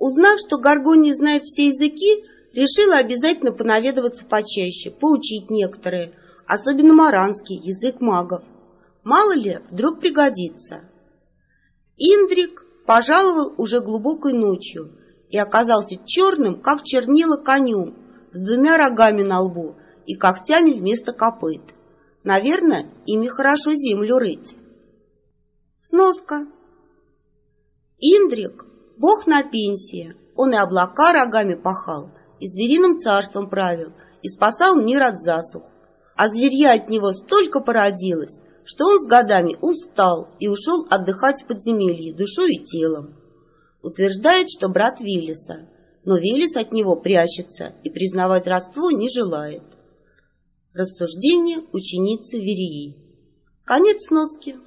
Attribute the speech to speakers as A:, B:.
A: Узнав, что Гаргония знает все языки, решила обязательно понаведываться почаще, поучить некоторые, особенно маранский, язык магов. Мало ли, вдруг пригодится. Индрик пожаловал уже глубокой ночью и оказался черным, как чернила конем, с двумя рогами на лбу и когтями вместо копыт. Наверное, ими хорошо землю рыть. Сноска. Индрик – бог на пенсии, он и облака рогами пахал, и звериным царством правил, и спасал мир от засух. А зверья от него столько породилось, что он с годами устал и ушел отдыхать в подземелье душой и телом. Утверждает, что брат Велеса, но Велес от него прячется и признавать родство не желает. Рассуждение ученицы Верии. Конец сноски.